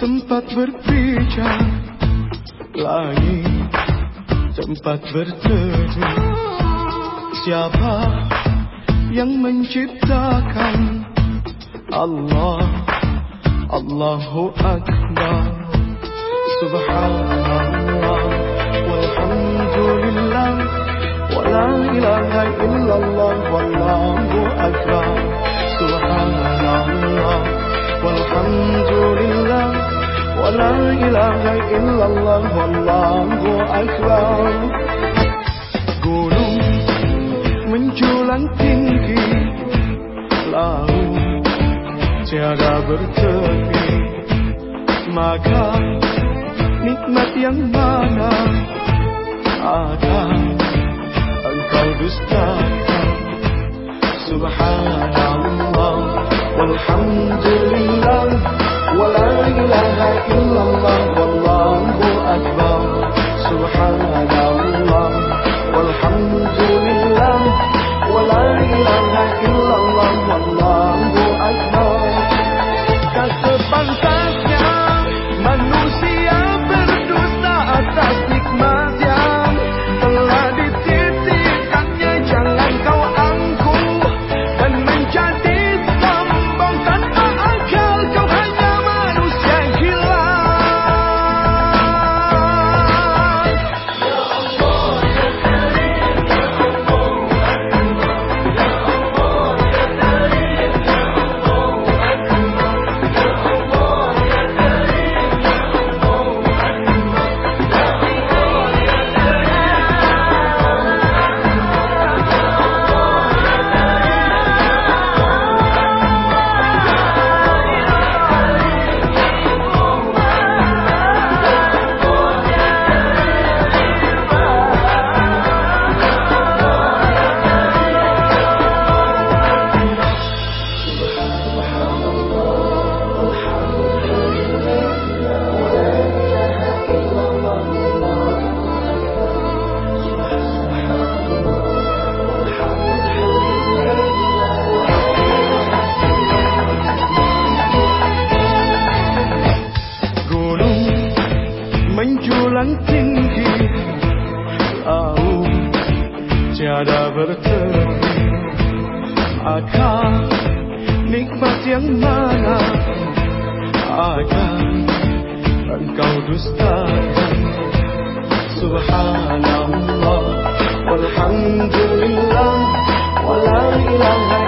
tempat berpijak Langit tempat berteduh. Siapa yang menciptakan Allah? Allahu Akbar. Subhanallah. Walhamdulillah. Wa la ilaha illallah. Wallahu Akbar la ilaha illallah Wallahu Akbar. Gunung menjulang tinggi Laut tiada bertepi. Maka nikmat yang mana Akan engkau dustakan? Subhanallah Walhamdulillah Wa la ilaha illallah menjulang tinggi Laut tiada bertepi Akan nikmat yang mana Akan engkau dustakan Subhanallah Walhamdulillah Wa la ilaha